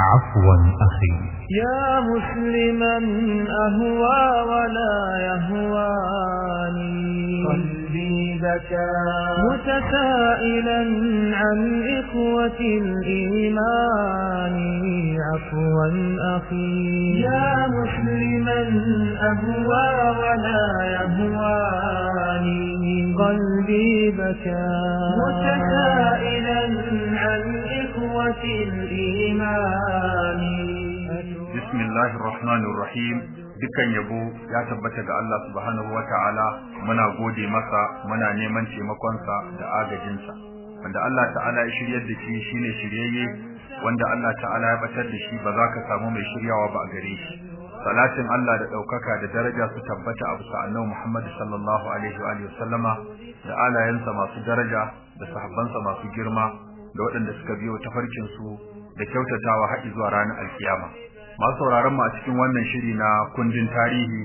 عفوا أخي. يا مسلما أهوى ولا يهواني. قلبي بكى. متسائلا عن إخوة الإيمان. عفوا أخي. يا مسلما أهوى ولا يهواني. قلبي بكى. متسائلا عن إخوة الإيمان bismillahir rahmanir rahim dukan yabo ya tabbata ga Allah subhanahu wataala muna gode masa muna neman taimakon sa da agajin sa wanda Allah ta'ala ya shiryar da shi shine shiryayye wanda Allah ta'ala ya batar da shi ba za ka samu mai shiryawa ba a gare shi salatin Allah da daukaka da daraja su tabbata a bisa annabi Muhammad sallallahu alaihi wa alihi sallama da alayansa masu daraja da sahabbansa masu girma da waɗanda suka biyo tafarkin su da kyautatawa har zuwa ranar alkiyama. Masu sauraron mu a cikin wannan shiri na kundin tarihi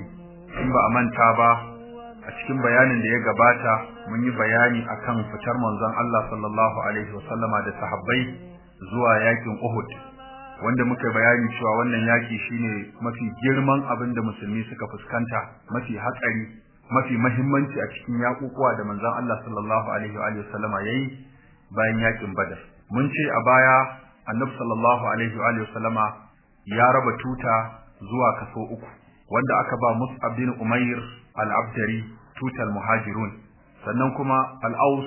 in ba a manta ba a cikin bayanin da ya gabata mun yi bayani akan fitar manzon Allah sallallahu alaihi wasallama da sahabbai zuwa yaƙin Uhud wanda muka bayani cewa wannan yaki shine mafi girman abin da musulmi suka fuskanta mafi hatsari mafi muhimmanci a cikin yakukuwa da manzon Allah sallallahu alaihi wa sallama yayi bayan yaƙin Badar mun ce a baya Annabi sallallahu alaihi wa sallama ya raba tuta zuwa kaso uku wanda aka ba Mus'ab bin Umair al-Abdari tutal muhajirun. Sannan kuma al-Aus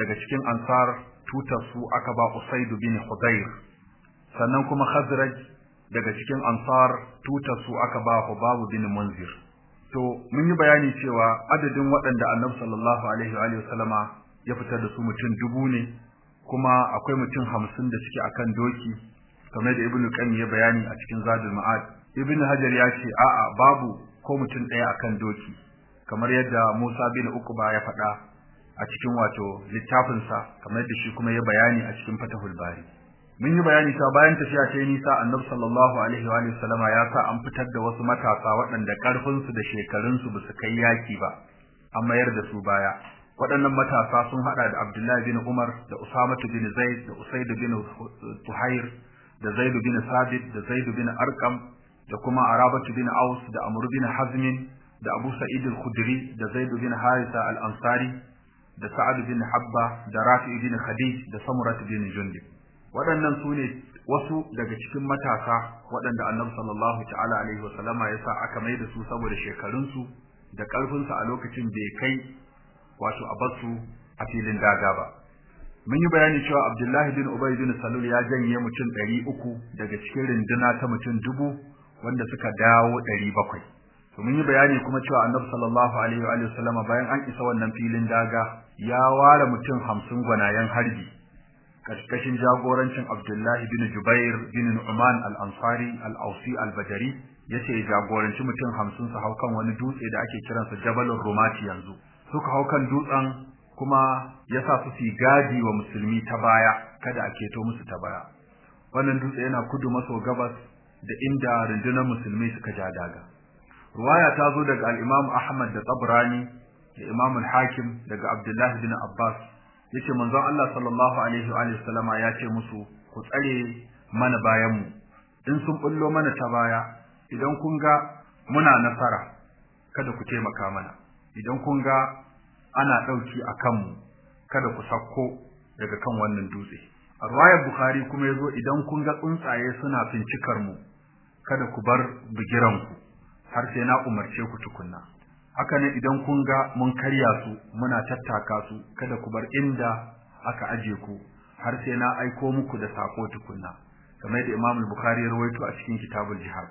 daga cikin Ansar tutar su aka ba Usaid bin Hudayr. Sannan kuma Khazraj daga cikin Ansar tutar su aka ba Hubab bin Munzir. To mun yi bayani cewa adadin waɗanda Annabi sallallahu alaihi wa sallama ya fitar da su mutum dubu ne kuma akwai mutum hamsin da suke akan doki kamar da ibnu qayyim ya bayani a cikin zadul ma'ad. Ibnu hajar ya ce a'a babu ko mutum ɗaya akan doki kamar yadda musa bin uqba ya faɗa a cikin wato littafin sa kamar yadda shi kuma ya bayani a cikin fatahul bari. Mun yi bayani cewa bayan tafiya ta nisa annabi sallallahu alaihi wa sallama ya sa an fitar da wasu matasa waɗanda ƙarfin su da shekarun su ba su kai yaki ba an mayar da su baya. Waɗannan matasa sun hada da Abdullahi bin Umar da Usama bin Zaid da Usaid bin Tuhair da Zaid bin Sabit da Zaid bin Arqam da kuma Arabatu bin Aus da Amr bin Hazm da Abu Sa'id al-Khudri da Zaid bin Harisa al-Ansari da Sa'ad bin Habba da Rafi bin Khadij da Samurah bin Jundub. Waɗannan su ne wasu daga cikin matasa waɗanda Annabi sallallahu ta'ala alaihi wa sallama ya sa aka mai da su saboda shekarunsu da ƙarfinsu a lokacin bai kai wato a ba su a filin daga ba. Mun yi bayani cewa Abdullahi bin Ubay bin Salul ya janye mutum 300 daga cikin rinduna ta mutum dubu wanda suka dawo 700 to mun yi bayani kuma cewa Annabi sallallahu alaihi wa sallama bayan an isa wannan filin daga ya ware mutum 50 gwanayen harbi. Karkashin jagorancin Abdullahi bin Jubair bin Nu'man al-Ansari al-Ausi al-Badri ya ce jagoranci mutum 50 su hau kan wani dutse da ake kiransa Jabalur Rumati yanzu. Suka hau kan dutsen kuma ya sa su fi gadi wa musulmi ta baya kada a keto musu ta baya. Wannan dutse yana kudu maso gabas da inda rundunar musulmi suka ja daga. Ruwaya ta zo daga al-Imam Ahmad da Tabrani da Imam al-Hakim daga Abdullah bin Abbas. Yace manzon Allah sallallahu alaihi wa alihi wasallama ya ce musu ku tsare mana bayan mu in sun bullo mana ta baya idan kun ga muna nasara kada ku taimaka mana. Idan kun ga ana ɗauki akan mu kada ku sakko daga kan wannan dutse. A bukhari kuma ya zo idan kun ga tsuntsaye suna fincikar mu kada ku bar bigiran ku har sai na umarce ku tukunna. Haka ne idan kun ga mun karya su muna tattaka su kada ku bar inda aka aje ku har sai na aiko muku da sako tukunna. Kamar da Imam Bukhari ya rawaito a cikin Kitabul Jihad.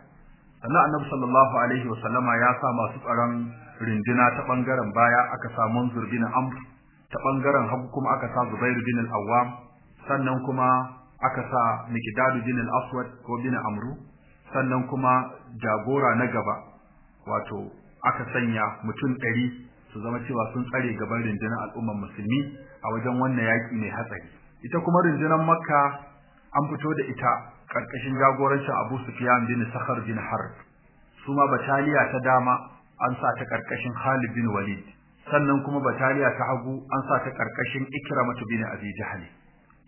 Sannan Annabi sallallahu alaihi wa sallama ya sa masu tsaron rinduna ta ɓangaren baya aka sa Munzur bin Amr ta ɓangaren hagu kuma aka sa Zubair bin al-Awwam sannan kuma aka sa Miqdad bin al-Aswad ko bin Amru sannan kuma jagora na gaba wato aka sanya mutum ɗari su zama cewa sun tsare gaban rundunar al'ummar musulmi a wajen wannan yaƙi mai hatsari. Ita kuma rundunar Makka an fito da ita ƙarƙashin jagorancin Abu Sufyan bin Sakhar bin Harb. Suma bataliya ta dama an sa ta ƙarƙashin Khalid bin Walid. Sannan kuma bataliya ta hagu an sa ta ƙarƙashin Ikramah bin Abi Jahl.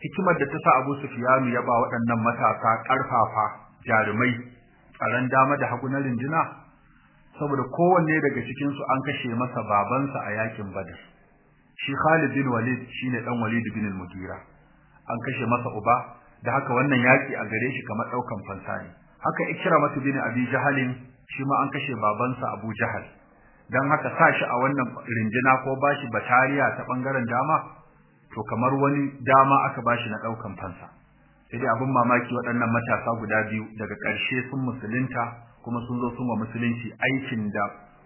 Hikimar da ta sa Abu Sufyan ya ba waɗannan matasa ƙarfafa jarumai tsaron dama da hagu na rinjina saboda kowanne daga cikin su an kashe masa babansa a yaƙin Badar shi Khalid bin Walid shine dan Walid bin al-Mughira. An kashe masa uba da haka wannan yaki a gare shi kamar ɗaukan fansa ne. Haka Ikramatu bin Abi Jahalin shi ma an kashe babansa Abu Jahal. Dan haka sa shi a wannan rinjina ko bashi batariya ta ɓangaren dama to kamar wani dama aka bashi na ɗaukan fansa. Sai dai abin mamaki waɗannan matasa guda biyu daga ƙarshe sun musulunta kuma sun zo sun wa musulunci aikin da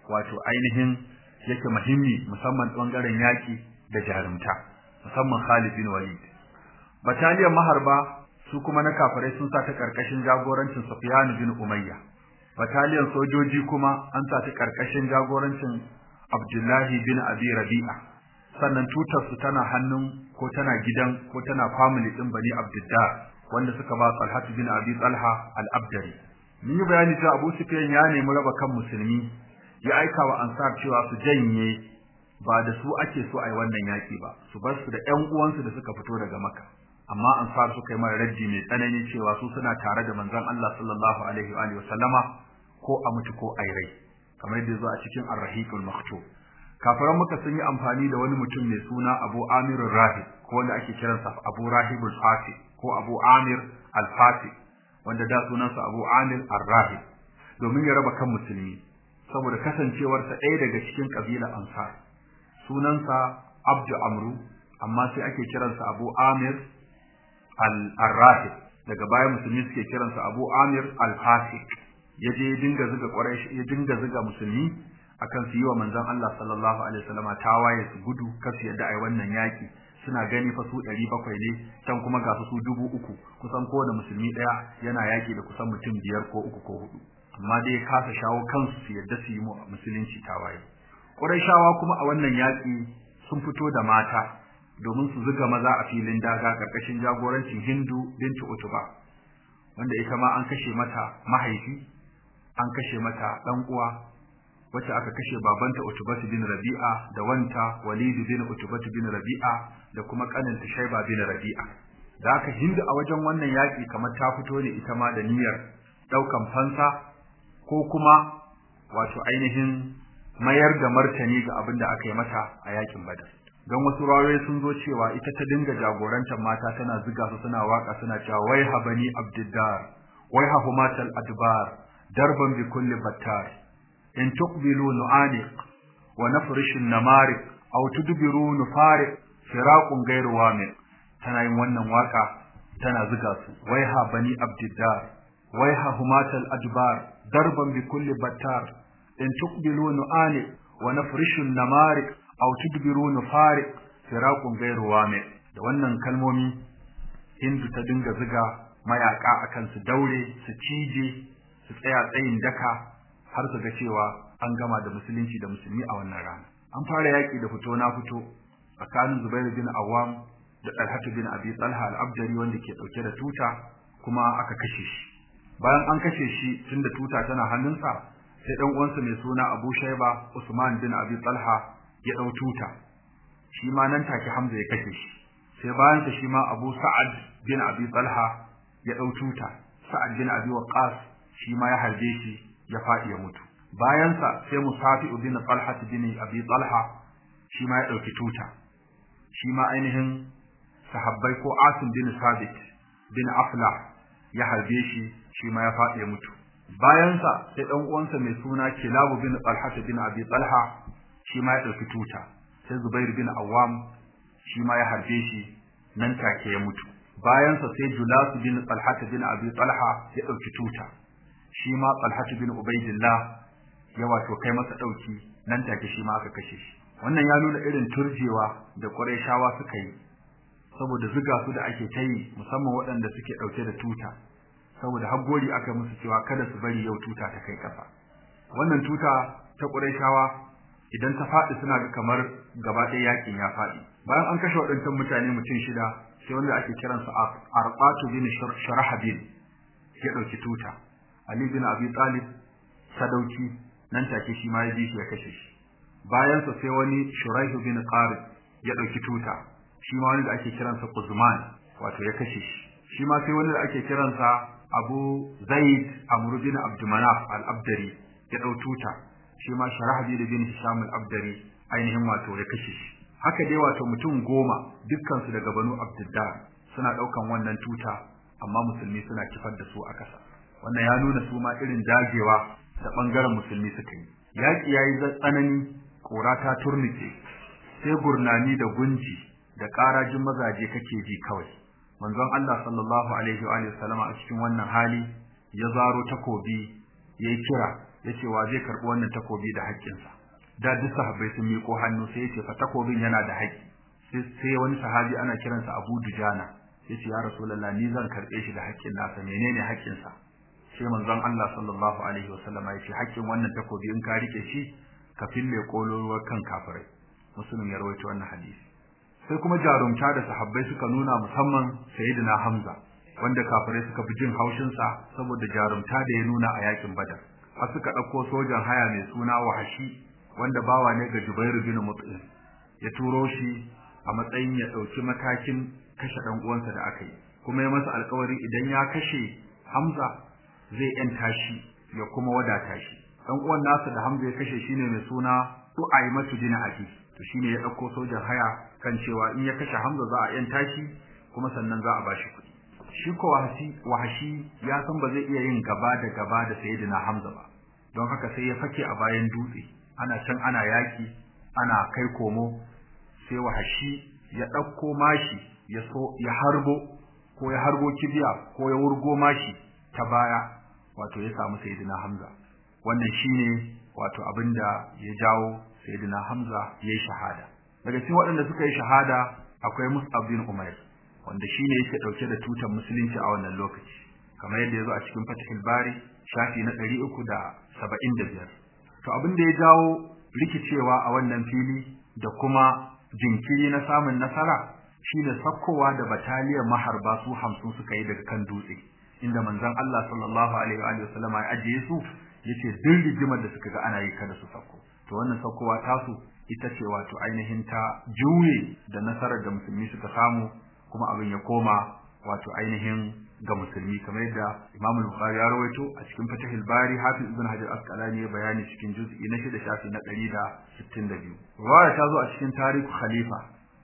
wato ainihin yake muhimmi musamman ɓangaren yaki da jarumta musamman Khalid bin Walid. Bataliyar maharba su kuma na kafirai sun sa ta ƙarƙashin jagorancin Sufyan bin Umayya. Bataliyar sojoji kuma an sa ta ƙarƙashin jagorancin Abdullahi bin Abi Rabi'a. Sannan tutar su tana hannun ko tana gidan ko tana family din Bani Abdiddar wanda suka ba Talha bin Abi Talha al-Abdari. Yi bayani cewa Abu Sufyan ya nemi raba kan musulmi ya aika wa Ansar cewa su janye ba da su ake so ai wannan yaki ba su bar su da ƴan uwansu da suka fito daga Makka. Amma Ansar suka yi mara raddi mai tsanani cewa su suna tare da manzon Allah sallallahu alaihi wa alihi wasallama ko a mutu ko ai rai kamar yadda zo a cikin Ar-Rahiqul Maktub. Kafiran muka sun yi amfani da wani mutum mai suna Abu Amir Rahib ko wanda ake kiransa Abu Rahibul Fatih ko Abu Amir Al-Fatih wanda da sunansa Abu Amir Ar-Rahib domin ya raba kan musulmi. Saboda kasancewarsa ɗaya daga cikin kabilar Ansar. Sunansa Abdu Amru amma sai ake kiransa Abu Amir Al-Rahib daga baya musulmi suke kiransa Abu Amir Al-Fatih ya je ya dinga zuga Quraysh ya dinga zuga musulmi akan su yi wa manzon Allah sallallahu alaihi wasallam tawaye su gudu kasu yadda ai wannan yaki suna gani fa su 700 ne can kuma ga su dubu uku. Kusan kowane musulmi ɗaya yana yaki da kusan mutum biyar ko uku ko huɗu amma dai kasa shawo kansu su yadda su yi musulunci tawaye. Qurayshawa kuma a wannan yaki sun fito da mata. Domin su zuga maza a filin daga ƙarƙashin jagorancin Hindu bintu Utuba wanda ita ma an kashe mata mahaifi an kashe mata dan uwa wacce aka kashe babanta Utubatu bin Rabi'a da wanta Walid bin Utubatu bin Rabi'a da kuma kaninta Shayba bin Rabi'a. Da aka Hindu a wajen wannan yaki kamar ta fito ne ita ma da niyyar ɗaukan fansa ko kuma wato ainihin mayar da martani ga abin da aka yi mata a yaƙin Badar. Don wasu rawaye sun zo cewa ita ta dinga jagorantar mata tana ziga su suna waƙa suna cewa wai habani abdiddar wai hahumatal adbar darban bi kulli battar in tuqbilu nu'aniq wa nafrish an-namariq aw tudbiru nufariq firaqun ghayru wami tana yin wannan waƙa tana ziga su wai habani abdiddar wai hahumatal adbar darban bi kulli battar in tuqbilu nu'ani wa nafrishu namarik aw tudbiru nufari firaqun ghayru wami da wannan kalmomi hindu ta dinga ziga mayaka akan su daure su cije su tsaya tsayin daka har su ga cewa an gama da musulunci da musulmi a wannan rana. An fara yaki da fito na fito tsakanin Zubair bin Awwam da Talhat bin Abi Talha al-Abdari wanda ke ɗauke da tuta kuma aka kashe shi. Bayan an kashe shi tunda tuta tana hannunsa sai dan uwansa mai suna Abu Shayba Usman bin Abi Talha ya ɗau tuta. Shi ma nan take Hamza ya kashe shi. Sai bayan sa shi ma Abu Sa'ad bin Abi Talha ya ɗau tuta. Sa'ad bin Abi Waqqas shi ma ya harbe shi ya faɗi ya mutu. Bayan sa sai Musafi bin Talha bin Abi Talha shi ma ya ɗauki tuta. Shi ma ainihin sahabbai ko Asim bin Sabit bin Aflah ya harbe shi shi ma ya faɗi ya mutu. Bayan sa sai dan uwansa mai suna Kilabu bin Talha bin Abi Talha shi ma ya ɗauki tuta. Sai Zubair bin Awwam shi ma ya harbe shi nan take ya mutu. Bayan sa sai Julas bin Talha bin Abi Talha ya ɗauki tuta. Shi ma Talha bin Ubaidillah ya wato kai masa ɗauki nan take shi ma aka kashe shi. Wannan ya nuna irin turjewa da Qurayshawa suka yi saboda zuga su da ake ta yi musamman waɗanda suke ɗauke da tuta. Saboda haggori aka musu cewa kada su bari yau tuta ta kai ƙasa. Wannan tuta ta Qurayshawa idan ta faɗi suna ga kamar gaba ɗaya yaƙin ya faɗi. Bayan an kashe waɗancan mutane mutum shida sai wanda ake kiransa Arbatu bin Sharahabil ya ɗauki tuta. Ali bin Abi Talib sadauki nan take shi ma ya ji shi ya kashe shi. Bayan sa sai wani Shuraihu bin Qarib ya ɗauki tuta. Shi ma wani da ake kiransa Quzman wato ya kashe shi. Shi ma sai wani da ake kiransa Abu Zaid Amr bin Abdulmanaf al-Abdari ya ɗau tuta. Shi ma Sharahbil bin Hisham al-Abdari ainihin wato ya kashe shi. Haka dai wato mutum goma dukkan su daga Banu Abdiddar suna ɗaukan wannan tuta amma musulmi suna kifar da su a kasa wannan ya nuna su ma irin dagewa da ɓangaren musulmi suka yi. Yaki yayi tsanani kora ta turnike sai gurnani da gunji da karajin mazaje kake ji kawai. Manzon Allah sallallahu alaihi wa alihi sallama a cikin wannan hali ya zaro takobi yayi kira. Ya ce wa zai karɓi wannan takobi da haƙƙinsa? Da duk sahabbai sun miƙo hannu sai ya ce fa takobin yana da haƙƙi. Sai wani sahabi ana kiransa Abu Dujana. Yace ya Rasulullah ni zan karɓe shi da haƙƙin nasa. Menene haƙƙinsa? Sai manzon Allah sallallahu alaihi wa sallama ya ce haƙƙin wannan takobi in ka riƙe shi ka fille kololuwar kan kafirai. Muslim ya rawaito wannan hadisi. Sai kuma jarumta da sahabbai suka nuna musamman sayyidina Hamza wanda kafirai suka fi jin haushin sa saboda jarumta da ya nuna a yaƙin Badar. Har suka ɗauko sojan haya mai suna Wahashi wanda bawa ne ga Jubair bin Mut'im. Ya turo shi a matsayin ya ɗauki matakin kashe dan uwansa da aka yi. Kuma ya masa alƙawari idan ya kashe Hamza zai yanta shi ya kuma wadata shi. Dan uwan nasa da Hamza ya kashe shine mai suna Tu'aymatu bin Abi. To shine ya ɗauko sojan haya kan cewa in ya kashe Hamza za a yanta shi kuma sannan za a bashi kuɗi. Shi ko wahashi ya san ba zai iya yin gaba da gaba da sayyidina Hamza ba. Don haka sai ya fake a bayan dutse. Ana can ana yaki ana kai komo sai wahashi ya ɗauko mashi ya so ya harbo ko ya harbo kibiya ko ya wurgo mashi ta baya wato ya samu sayyidina Hamza. Wannan shine wato abin da ya jawo sayyidina Hamza yayi shahada. Daga cikin waɗanda suka yi shahada akwai Mus'ab bin Umair wanda shine yake ɗauke da tutar musulunci a wannan lokaci. Kamar yadda ya zo a cikin Fathul Bari shafi na 375 to abin da ya jawo rikicewa a wannan fili da kuma jinkiri na samun nasara shine sakkowa da bataliyar maharba su 50 suka yi daga kan dutse inda manzon Allah sallallahu alaihi wa sallama ya ajiye su ya ce duk rigimar da suka ga ana yi kada su sakko. To wannan sakkowa tasu ita ce wato ainihin ta juye da nasarar da musulmi suka samu kuma abin ya koma wato ainihin ga musulmi kamar yadda Imam Bukhari ya rawaito a cikin Fathul Bari Hafiz Ibn Hajar Asqalani ya bayani cikin juz'i na 6 shafi na 162 ruwaya ta zo a cikin Tarihu Khalifa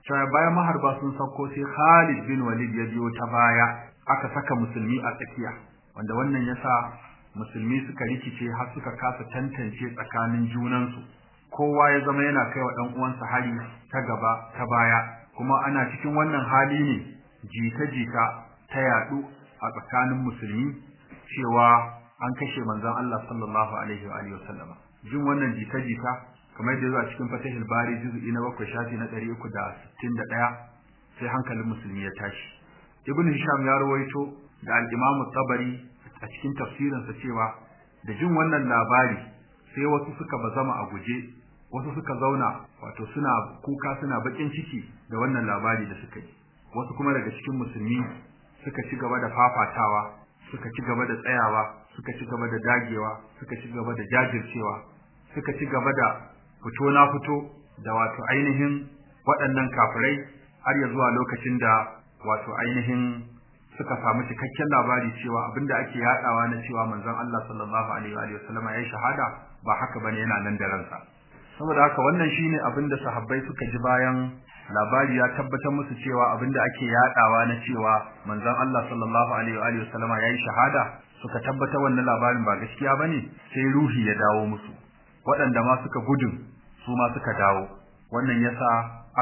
cewa bayan maharba sun sauko sai Khalid bin Walid ya biyo ta baya aka saka musulmi a tsakiya wanda wannan yasa musulmi suka rikice har suka kasa tantance tsakanin junansu. Kowa ya zama yana kai wa ɗan uwansa hari ta gaba ta baya kuma ana cikin wannan hali ne jita-jita ta yadu a tsakanin musulmi cewa an kashe manzon Allah sallallahu alaihi wa alihi jin wannan jita-jita kamar da zuwa cikin Fatihul Bari juz'i na 7 shafi na 361 sai hankalin musulmi ya tashi. Ibn Hisham ya rawaito da al-Imam Tabari a cikin tafsirinsa cewa da jin wannan labari sai wasu suka bazama a guje wasu suka zauna wato suna kuka suna bakin ciki da wannan labari da suka yi. Wasu kuma daga cikin musulmi suka ci gaba da fafatawa suka ci gaba da tsayawa suka ci gaba da dagewa suka ci gaba da jajircewa suka ci gaba da fito na fito da wato ainihin waɗannan kafirai har ya zuwa lokacin da wato ainihin suka samu cikakken labari cewa abin da ake yadawa na cewa manzon Allah sallallahu alaihi wa sallama yayi shahada ba haka ba ne yana nan da ransa. Saboda haka wannan shine abin da sahabbai suka ji bayan labari ya tabbatar musu cewa abin da ake yadawa na cewa manzon Allah sallallahu alaihi wa sallama yayi shahada suka tabbata wannan labarin ba gaskiya ba ne sai ruhi ya dawo musu. Waɗanda ma suka gudun su ma suka dawo. Wannan yasa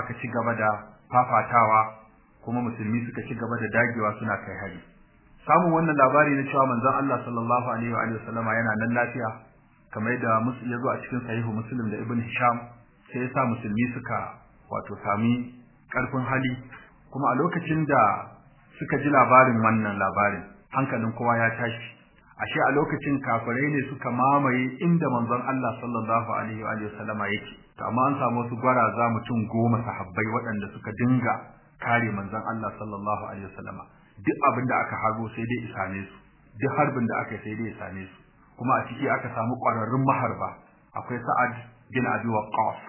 aka ci gaba da fafatawa kuma musulmi suka ci gaba da dagewa suna kai hari. Samun wannan labari na cewa manzon Allah sallallahu alaihi wa sallama yana nan lafiya kamar yadda musu ya zo a cikin sahihu muslim da ibn hisham sai yasa musulmi suka wato sami ƙarfin hali. Kuma a lokacin da suka ji labarin wannan labarin hankalin kowa ya tashi. Ashe a lokacin kafirai ne suka mamaye inda manzon Allah sallallahu alaihi wa sallama yake. To amma an samu wasu gwaraza mutum goma sahabbai waɗanda suka dinga kare manzon Allah sallallahu alaihi wasallama. Duk abin da aka harbo sai dai isame su. Duk harbin da aka sai dai isame su. Kuma a ciki aka samu ƙwararrun maharba. Akwai Sa'ad bin Abi Waqqas.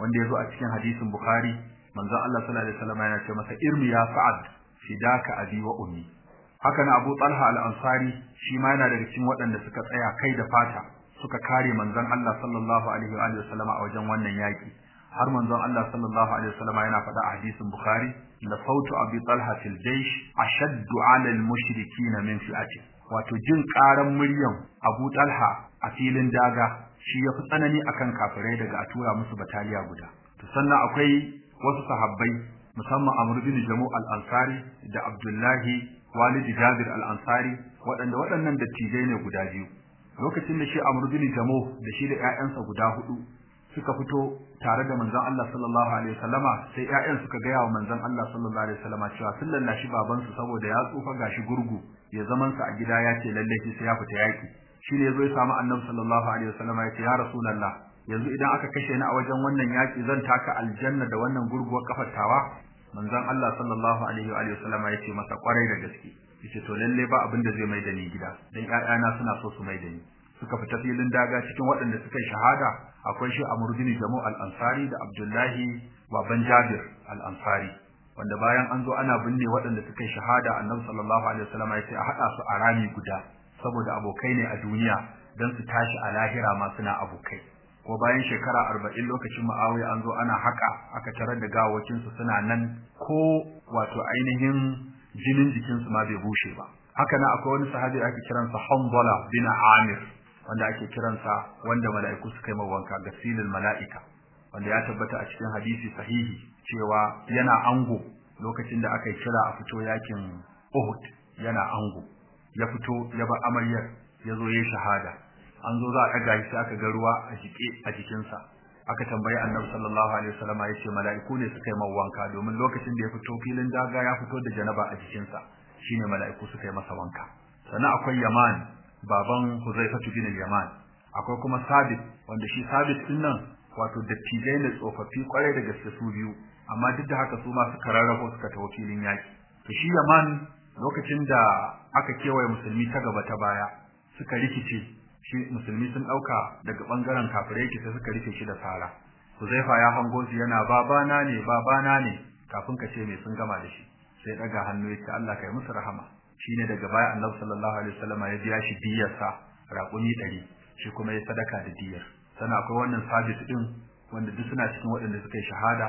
Wanda ya zo a cikin hadisin Bukhari manzon Allah sallallahu alaihi wasallama yana ce masa irmi ya Sa'ad fidaka abi wa ummi. Haka na Abu Talha al-Ansari shi ma yana daga cikin waɗanda suka tsaya kai da fata suka kare manzon Allah sallallahu alaihi wa alihi wasallama a wajen wannan yaki har manzon Allah sallallahu alaihi wasallama yana faɗa a hadisin Bukhari la sautu Abi Talha fil jaysh ashaddu 'ala al-mushrikeen min fi'ati. Wato jin ƙaran muryan Abu Talha a filin daga shi yafi tsanani akan kafirai daga a tura musu bataliya guda. To sannan akwai wasu sahabbai musamman Amr bin Jamu al-Ansari da Abdullahi walidi Jabir al-Ansari waɗanda waɗannan dattijai ne guda biyu. Lokacin da shi Amr bin Jamu da shi da ƴaƴansa guda huɗu suka fito tare da manzon Allah sallallahu alaihi wasallama sai ƴaƴan suka ga yawa manzon Allah sallallahu alaihi wasallama cewa sun lallashi baban saboda ya tsufa gashi gurgu ya zaman sa a gida ya ce lalle sai ya fita yaki shine ya zo ya samu annabi sallallahu alaihi wasallama ya ce ya rasulullah yanzu idan aka kashe ni a wajen wannan yaki zan taka aljanna da wannan gurguwar kafar tawa? Manzon Allah sallallahu alaihi wa sallama ya ce masa ƙwarai da gaske. Yace to lalle ba abin da zai mai da ni gida dan ƴaƴana suna so su mai da ni. Suka fita filin daga cikin waɗanda suka shahada akwai shi Amr bin Jamu al-Ansari da Abdullahi baban Jabir al-Ansari wanda bayan an zo ana binne waɗanda suka shahada Annabi sallallahu alaihi wasallam ya ce a haɗa su a rami guda. Saboda abokai ne a duniya dan su tashi a lahira ma suna abokai. Ko bayan shekara arba'in lokacin Muawiya an zo ana haka aka tarar da gawakin su suna nan ko wato ainihin jinin jikin su ma bai bushe ba. Haka nan akwai wani sahabi ake kiransa Hanbala bin Amir wanda ake kiransa wanda mala'iku suka yi mawanka gasilul mala'ika wanda ya tabbata a cikin hadisi sahihi cewa yana ango lokacin da aka yi kira a fito yaƙin Uhud yana ango. Ya fito ya ba amaryar ya zo ya shahada. An zo za a ɗaga shi aka ga ruwa a jike a jikinsa. Aka tambayi annabi sallallahu alaihi wasallam ya ce mala'iku ne suka yi wanka domin lokacin da ya fito filin daga ya fito da janaba a jikinsa shine mala'iku suka yi masa wanka. Sannan akwai yaman baban huzaifatu bin yaman akwai kuma sabit wanda shi sabit ɗin nan wato dattijai ne tsofaffi ƙwarai da gaske su biyu. Amma duk da haka su ma suka rarrafo suka tawo filin yaki to shi yaman lokacin da aka kewaye musulmi ta gaba ta baya suka rikice. Shi musulmi sun ɗauka daga ɓangaren kafirai yake sai suka riƙe shi da sara. Huzaifa ya hango shi yana babana ne babana ne. Kafin ka ce me sun gama da shi sai daga hannu ya ce Allah kai musu rahama. Shine daga baya Annabi sallallahu alaihi wasallam ya biya shi diyar sa raƙumi 100 shi kuma ya sadaka da diyar. Sana akwai wannan sabit din wanda duk suna cikin waɗanda suka yi shahada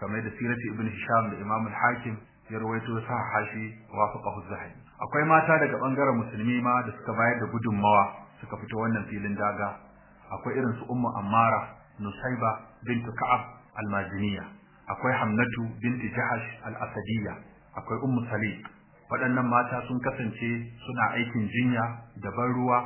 kamar da sirati ibn Hisham da Imam al-Hakim ya rawaito sa hashi wafaqahu zahabi. Akwai mata daga ɓangaren musulmi ma da suka bayar da gudunmawa suka fito wannan filin daga. Akwai irin su ummu ammara nusaiba bint ka'ab al-madiniya akwai hamnatu bint jahash al-asadiyya akwai ummu saliq waɗannan mata sun kasance suna aikin jinya da ban ruwa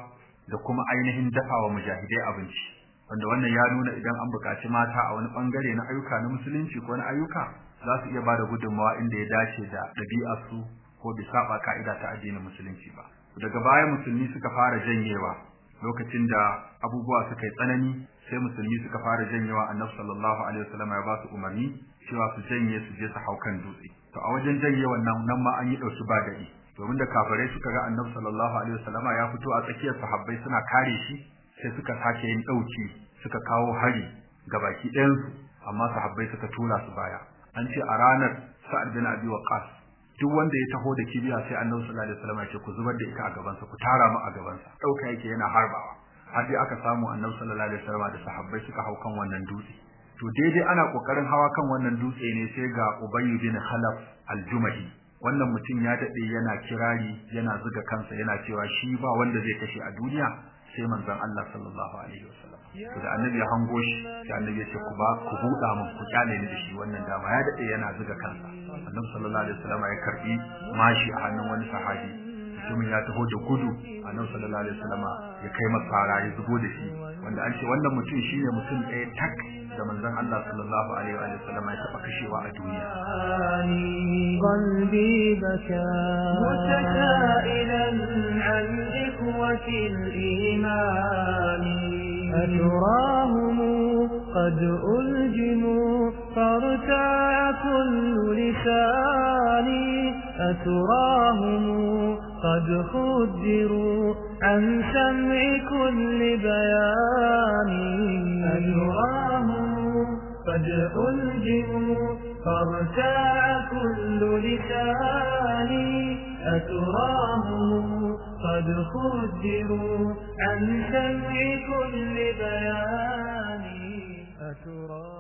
da kuma ainihin dafawa mujahidai abinci. Wanda wannan ya nuna idan an buƙaci mata a wani ɓangare na ayyuka na musulunci ko na ayyuka za su iya ba da gudunmawa inda ya dace da ɗabi'arsu ko bisa saba ka'ida ta addinin musulunci ba. Daga baya musulmi suka fara janyewa lokacin da abubuwa suka yi tsanani sai musulmi suka fara janyewa annabi sallallahu alaihi wasallam ya ba su umarni cewa su janye su je su hau kan dutse. To a wajen janyewan nan nan ma an yi ɗauki ba daɗi domin da kafirai suka ga annabi sallallahu alaihi wasallam ya fito a tsakiyar sahabbai suna kare shi sai suka sake yin ɗauki suka kawo hari ga baki ɗayan su amma sahabbai suka tura su baya. An ce a ranar sa'ad bin abi waqas duk wanda ya taho da kibiya sai annabi sallallahu alaihi wasallam ya ce ku zubar da ita a gaban sa ku tara mu a gaban sa ɗauka yake yana harbawa. Har dai aka samu annabi sallallahu alaihi wasallam da sahabbai suka hau kan wannan dutse. To daidai ana ƙoƙarin hawa kan wannan dutse ne sai ga Ubay bin Khalaf al-Jumahi. Wannan mutum ya daɗe yana kirari yana zuga kansa yana cewa shi ba wanda zai kashe a duniya. sai manzon Allah sallallahu alaihi wasallam. To da annabi ya hango shi sai annabi ya ku ba ku buɗa mun ku ƙyale ni da shi wannan dama. Ya daɗe yana zuga kansa. Annabi sallallahu alaihi wasallam ya karɓi mashi a hannun wani sahabi. Mutumin ya taho da gudu annabi sallallahu alaihi wasallam ya kai masa ya zubo da shi. Wanda an ce wannan mutum shine mutum ɗaya tak da manzon Allah sallallahu alaihi wa ya taba kashewa a duniya. Qalbi baka mutakailan an إخوة الإيمان. أتراهم قد ألجموا فارتاع كل لساني أتراهم قد خدروا عن سمع كل بيان. أتراهم قد ألجموا فارتاع كل لساني أتراهم قد خدروا عن سمع كل بيان. أتراهم